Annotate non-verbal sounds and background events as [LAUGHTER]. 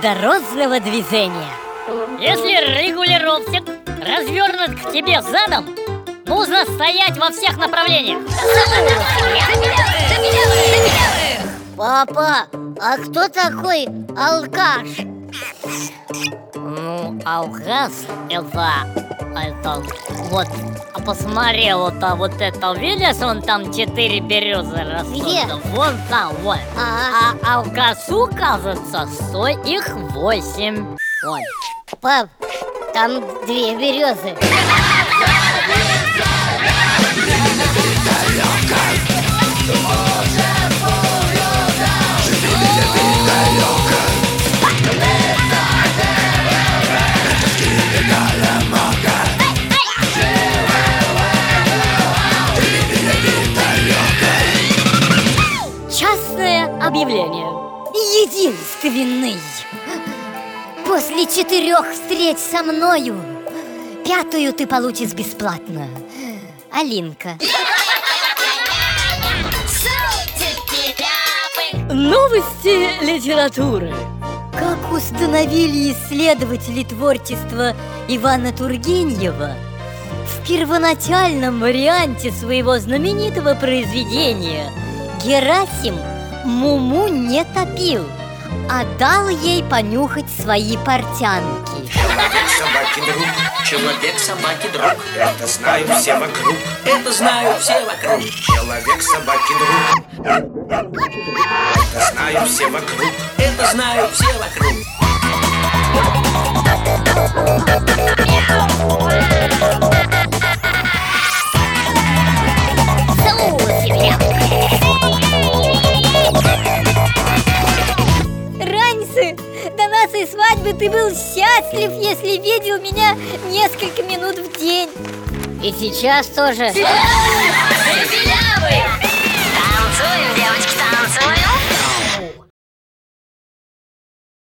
дорожного движения. Если регулировщик развернут к тебе задом, нужно стоять во всех направлениях. Папа, а кто такой алкаш? Ну, алкаш это, это, вот, а посмотри, вот, а вот это, видишь, вон там четыре березы растут? Где? Вон там, вот. А, А алкашу, кажется, что их восемь. Вон. пап, там две березы. Частное [LAUGHS] объявление. Единственный. После четырех встреч со мною пятую ты получишь бесплатно. Алинка. Новости литературы. Как установили исследователи творчества Ивана Тургенева, в первоначальном варианте своего знаменитого произведения Герасим Муму не топил, а дал ей понюхать свои портянки. Человек собаки друг, человек собаки друг. Это знают все вокруг, это знают все вокруг. Человек собаки друг. Это знают все вокруг, это знают все вокруг. прошлой свадьбы ты был счастлив, если видел меня несколько минут в день. И сейчас тоже. Танцуем